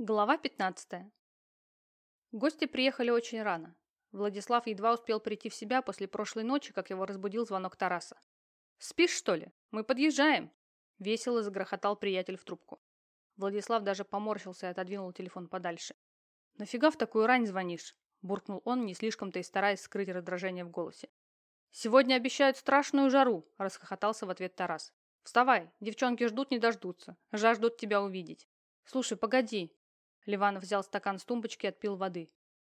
Глава 15. Гости приехали очень рано. Владислав едва успел прийти в себя после прошлой ночи, как его разбудил звонок Тараса. «Спишь, что ли? Мы подъезжаем!» Весело загрохотал приятель в трубку. Владислав даже поморщился и отодвинул телефон подальше. «Нафига в такую рань звонишь?» Буркнул он, не слишком-то и стараясь скрыть раздражение в голосе. «Сегодня обещают страшную жару!» Расхохотался в ответ Тарас. «Вставай, девчонки ждут не дождутся, жаждут тебя увидеть». «Слушай, погоди, Ливанов взял стакан с тумбочки и отпил воды.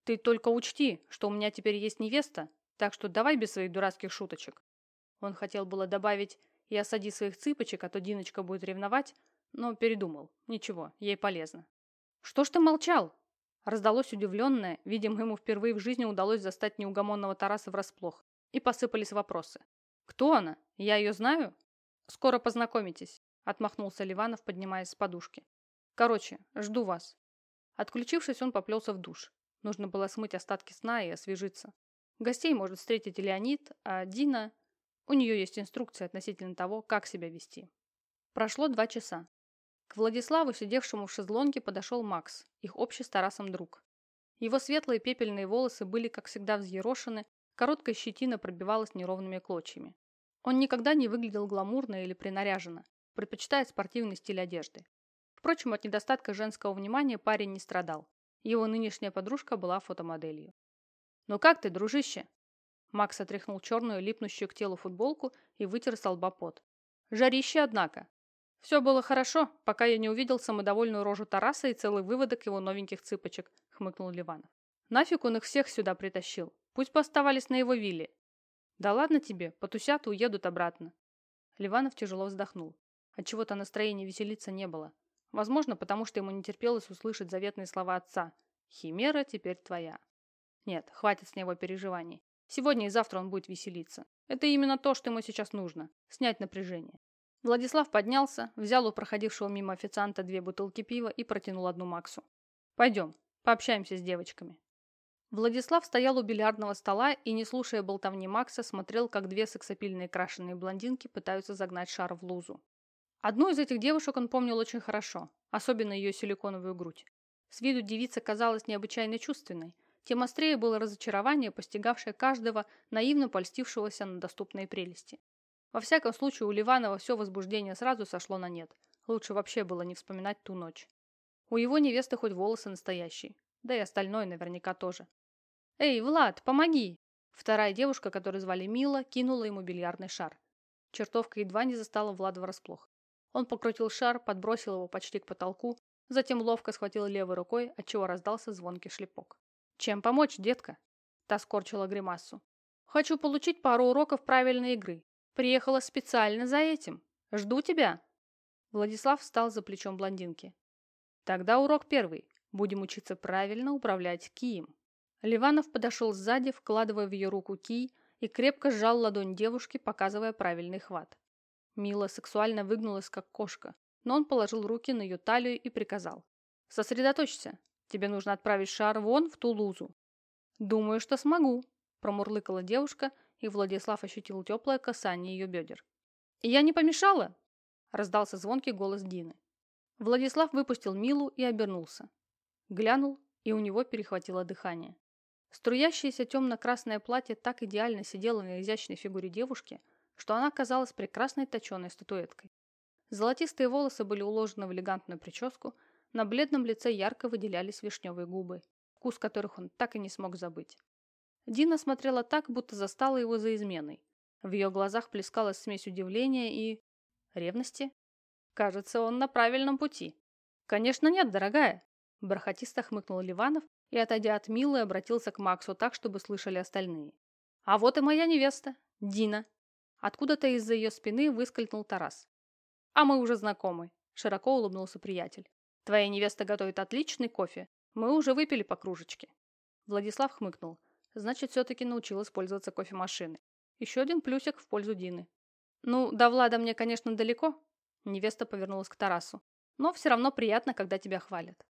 «Ты только учти, что у меня теперь есть невеста, так что давай без своих дурацких шуточек». Он хотел было добавить «и осади своих цыпочек, а то Диночка будет ревновать», но передумал. Ничего, ей полезно. «Что ж ты молчал?» Раздалось удивленное, видимо, ему впервые в жизни удалось застать неугомонного Тараса врасплох. И посыпались вопросы. «Кто она? Я ее знаю?» «Скоро познакомитесь», — отмахнулся Ливанов, поднимаясь с подушки. «Короче, жду вас. Отключившись, он поплелся в душ. Нужно было смыть остатки сна и освежиться. Гостей может встретить Леонид, а Дина... У нее есть инструкция относительно того, как себя вести. Прошло два часа. К Владиславу, сидевшему в шезлонге, подошел Макс, их общий с Тарасом друг. Его светлые пепельные волосы были, как всегда, взъерошены, короткая щетина пробивалась неровными клочьями. Он никогда не выглядел гламурно или принаряженно, предпочитает спортивный стиль одежды. Впрочем, от недостатка женского внимания парень не страдал. Его нынешняя подружка была фотомоделью. «Ну как ты, дружище?» Макс отряхнул черную, липнущую к телу футболку и вытер с лба пот. «Жарище, однако!» «Все было хорошо, пока я не увидел самодовольную рожу Тараса и целый выводок его новеньких цыпочек», — хмыкнул Ливанов. «Нафиг он их всех сюда притащил? Пусть бы оставались на его вилле». «Да ладно тебе, потусят и уедут обратно». Ливанов тяжело вздохнул. Отчего-то настроения веселиться не было. Возможно, потому что ему не терпелось услышать заветные слова отца. «Химера теперь твоя». Нет, хватит с него переживаний. Сегодня и завтра он будет веселиться. Это именно то, что ему сейчас нужно. Снять напряжение. Владислав поднялся, взял у проходившего мимо официанта две бутылки пива и протянул одну Максу. «Пойдем, пообщаемся с девочками». Владислав стоял у бильярдного стола и, не слушая болтовни Макса, смотрел, как две сексапильные крашеные блондинки пытаются загнать шар в лузу. Одну из этих девушек он помнил очень хорошо, особенно ее силиконовую грудь. С виду девица казалась необычайно чувственной, тем острее было разочарование, постигавшее каждого, наивно польстившегося на доступные прелести. Во всяком случае, у Ливанова все возбуждение сразу сошло на нет. Лучше вообще было не вспоминать ту ночь. У его невесты хоть волосы настоящие, да и остальное наверняка тоже. «Эй, Влад, помоги!» Вторая девушка, которую звали Мила, кинула ему бильярдный шар. Чертовка едва не застала Влада врасплох. Он покрутил шар, подбросил его почти к потолку, затем ловко схватил левой рукой, отчего раздался звонкий шлепок. «Чем помочь, детка?» Та скорчила гримасу. «Хочу получить пару уроков правильной игры. Приехала специально за этим. Жду тебя!» Владислав встал за плечом блондинки. «Тогда урок первый. Будем учиться правильно управлять кием». Ливанов подошел сзади, вкладывая в ее руку кий, и крепко сжал ладонь девушки, показывая правильный хват. Мила сексуально выгнулась, как кошка, но он положил руки на ее талию и приказал. «Сосредоточься. Тебе нужно отправить шар вон в Тулузу». «Думаю, что смогу», – промурлыкала девушка, и Владислав ощутил теплое касание ее бедер. «И я не помешала?» – раздался звонкий голос Дины. Владислав выпустил Милу и обернулся. Глянул, и у него перехватило дыхание. Струящееся темно-красное платье так идеально сидело на изящной фигуре девушки – что она казалась прекрасной точеной статуэткой. Золотистые волосы были уложены в элегантную прическу, на бледном лице ярко выделялись вишневые губы, вкус которых он так и не смог забыть. Дина смотрела так, будто застала его за изменой. В ее глазах плескалась смесь удивления и... ревности. Кажется, он на правильном пути. «Конечно нет, дорогая!» Бархатисто хмыкнул Ливанов и, отойдя от Милы, обратился к Максу так, чтобы слышали остальные. «А вот и моя невеста, Дина!» Откуда-то из-за ее спины выскользнул Тарас. «А мы уже знакомы», – широко улыбнулся приятель. «Твоя невеста готовит отличный кофе. Мы уже выпили по кружечке». Владислав хмыкнул. Значит, все-таки научилась пользоваться кофемашиной. Еще один плюсик в пользу Дины. «Ну, до Влада мне, конечно, далеко», – невеста повернулась к Тарасу. «Но все равно приятно, когда тебя хвалят».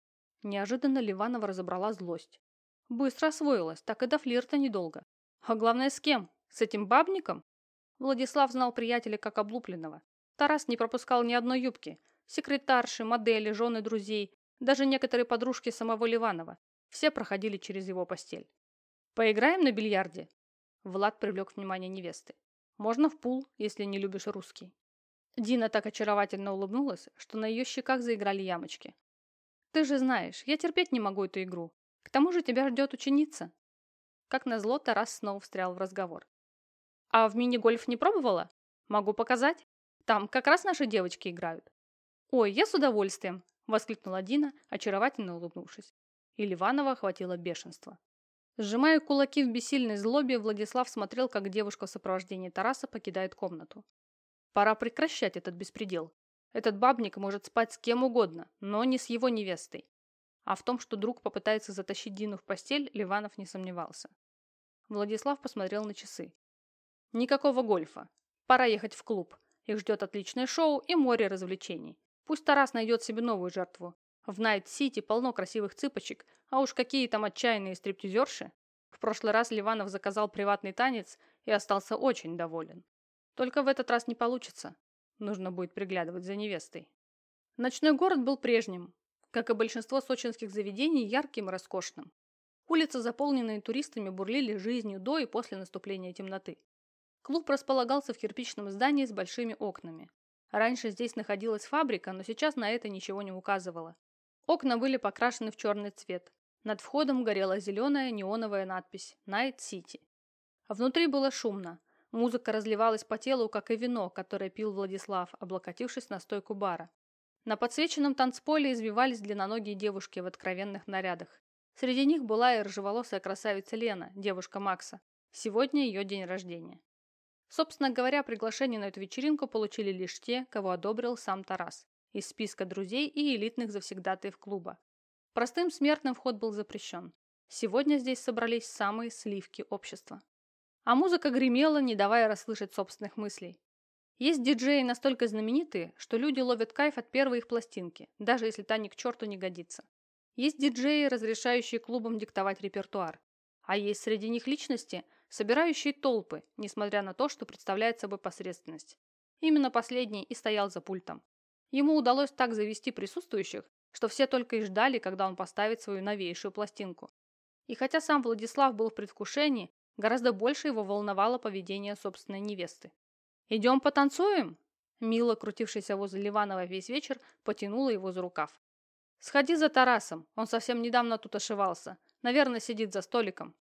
Неожиданно Ливанова разобрала злость. Быстро освоилась, так и до флирта недолго. А главное, с кем? С этим бабником? Владислав знал приятеля как облупленного. Тарас не пропускал ни одной юбки. Секретарши, модели, жены друзей. Даже некоторые подружки самого Ливанова. Все проходили через его постель. «Поиграем на бильярде?» Влад привлек внимание невесты. «Можно в пул, если не любишь русский». Дина так очаровательно улыбнулась, что на ее щеках заиграли ямочки. «Ты же знаешь, я терпеть не могу эту игру. К тому же тебя ждет ученица». Как назло, Тарас снова встрял в разговор. «А в мини-гольф не пробовала? Могу показать. Там как раз наши девочки играют». «Ой, я с удовольствием», – воскликнула Дина, очаровательно улыбнувшись. И Ливанова охватило бешенство. Сжимая кулаки в бессильной злобе, Владислав смотрел, как девушка в сопровождении Тараса покидает комнату. Пора прекращать этот беспредел. Этот бабник может спать с кем угодно, но не с его невестой. А в том, что друг попытается затащить Дину в постель, Ливанов не сомневался. Владислав посмотрел на часы. Никакого гольфа. Пора ехать в клуб. Их ждет отличное шоу и море развлечений. Пусть Тарас найдет себе новую жертву. В Найт-Сити полно красивых цыпочек, а уж какие там отчаянные стриптизерши. В прошлый раз Ливанов заказал приватный танец и остался очень доволен. Только в этот раз не получится. Нужно будет приглядывать за невестой. Ночной город был прежним, как и большинство сочинских заведений, ярким и роскошным. Улицы, заполненные туристами, бурлили жизнью до и после наступления темноты. Клуб располагался в кирпичном здании с большими окнами. Раньше здесь находилась фабрика, но сейчас на это ничего не указывало. Окна были покрашены в черный цвет. Над входом горела зеленая неоновая надпись «Night City». Внутри было шумно. Музыка разливалась по телу, как и вино, которое пил Владислав, облокотившись на стойку бара. На подсвеченном танцполе извивались длинноногие девушки в откровенных нарядах. Среди них была и рыжеволосая красавица Лена, девушка Макса. Сегодня ее день рождения. Собственно говоря, приглашение на эту вечеринку получили лишь те, кого одобрил сам Тарас, из списка друзей и элитных завсегдатаев клуба. Простым смертным вход был запрещен. Сегодня здесь собрались самые сливки общества. А музыка гремела, не давая расслышать собственных мыслей. Есть диджеи настолько знаменитые, что люди ловят кайф от первой их пластинки, даже если та ни к черту не годится. Есть диджеи, разрешающие клубам диктовать репертуар. А есть среди них личности, собирающие толпы, несмотря на то, что представляет собой посредственность. Именно последний и стоял за пультом. Ему удалось так завести присутствующих, что все только и ждали, когда он поставит свою новейшую пластинку. И хотя сам Владислав был в предвкушении, Гораздо больше его волновало поведение собственной невесты. «Идем потанцуем?» Мила, крутившаяся возле Ливанова весь вечер, потянула его за рукав. «Сходи за Тарасом, он совсем недавно тут ошивался. Наверное, сидит за столиком».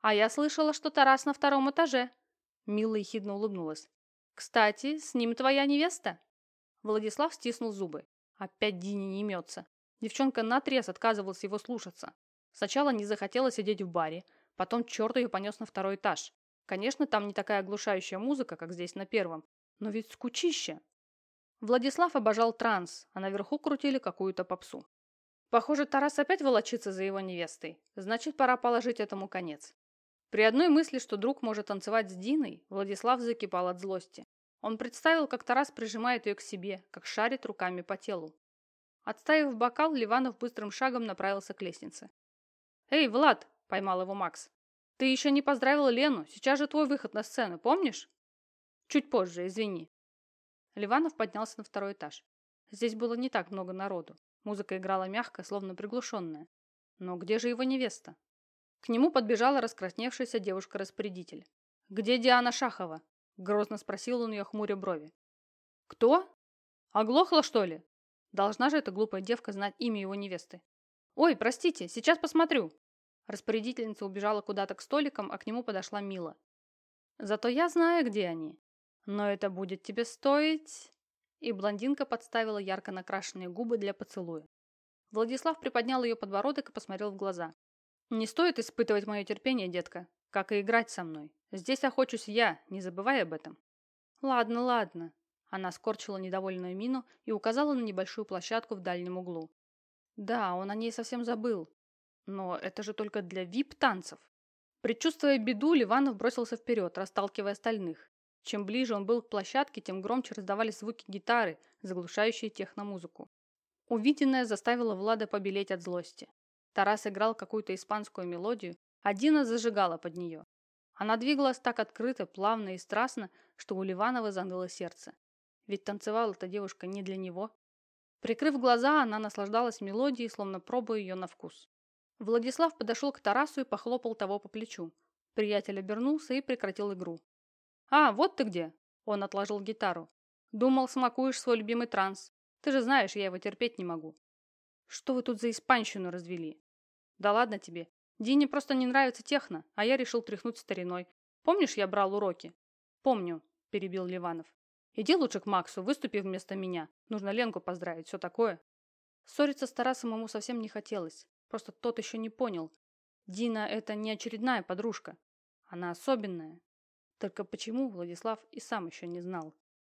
«А я слышала, что Тарас на втором этаже». Мила ехидно улыбнулась. «Кстати, с ним твоя невеста?» Владислав стиснул зубы. Опять Дине не имется. Девчонка наотрез отказывалась его слушаться. Сначала не захотела сидеть в баре, Потом черт ее понес на второй этаж. Конечно, там не такая оглушающая музыка, как здесь на первом, но ведь скучище. Владислав обожал транс, а наверху крутили какую-то попсу. Похоже, Тарас опять волочится за его невестой. Значит, пора положить этому конец. При одной мысли, что друг может танцевать с Диной, Владислав закипал от злости. Он представил, как Тарас прижимает ее к себе, как шарит руками по телу. Отставив бокал, Ливанов быстрым шагом направился к лестнице. «Эй, Влад!» Поймал его Макс. Ты еще не поздравил Лену. Сейчас же твой выход на сцену, помнишь? Чуть позже, извини. Ливанов поднялся на второй этаж. Здесь было не так много народу. Музыка играла мягко, словно приглушенная. Но где же его невеста? К нему подбежала раскрасневшаяся девушка-распорядитель. «Где Диана Шахова?» – грозно спросил он ее хмуря брови. «Кто? Оглохла, что ли?» Должна же эта глупая девка знать имя его невесты. «Ой, простите, сейчас посмотрю!» Распорядительница убежала куда-то к столикам, а к нему подошла Мила. «Зато я знаю, где они. Но это будет тебе стоить...» И блондинка подставила ярко накрашенные губы для поцелуя. Владислав приподнял ее подбородок и посмотрел в глаза. «Не стоит испытывать мое терпение, детка, как и играть со мной. Здесь охочусь я, не забывай об этом». «Ладно, ладно». Она скорчила недовольную мину и указала на небольшую площадку в дальнем углу. «Да, он о ней совсем забыл. Но это же только для вип-танцев. Предчувствуя беду, Ливанов бросился вперед, расталкивая остальных. Чем ближе он был к площадке, тем громче раздавались звуки гитары, заглушающие техномузыку. Увиденное заставило Влада побелеть от злости. Тарас играл какую-то испанскую мелодию, а Дина зажигала под нее. Она двигалась так открыто, плавно и страстно, что у Ливанова заныло сердце. Ведь танцевала эта девушка не для него. Прикрыв глаза, она наслаждалась мелодией, словно пробуя ее на вкус. Владислав подошел к Тарасу и похлопал того по плечу. Приятель обернулся и прекратил игру. «А, вот ты где!» Он отложил гитару. «Думал, смакуешь свой любимый транс. Ты же знаешь, я его терпеть не могу». «Что вы тут за испанщину развели?» «Да ладно тебе. Дине просто не нравится техно, а я решил тряхнуть стариной. Помнишь, я брал уроки?» «Помню», – перебил Ливанов. «Иди лучше к Максу, выступи вместо меня. Нужно Ленку поздравить, все такое». Ссориться с Тарасом ему совсем не хотелось. Просто тот еще не понял. Дина – это не очередная подружка. Она особенная. Только почему Владислав и сам еще не знал.